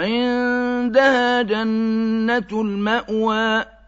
عِندَهَا جَنَّةُ الْمَأْوَىٰ.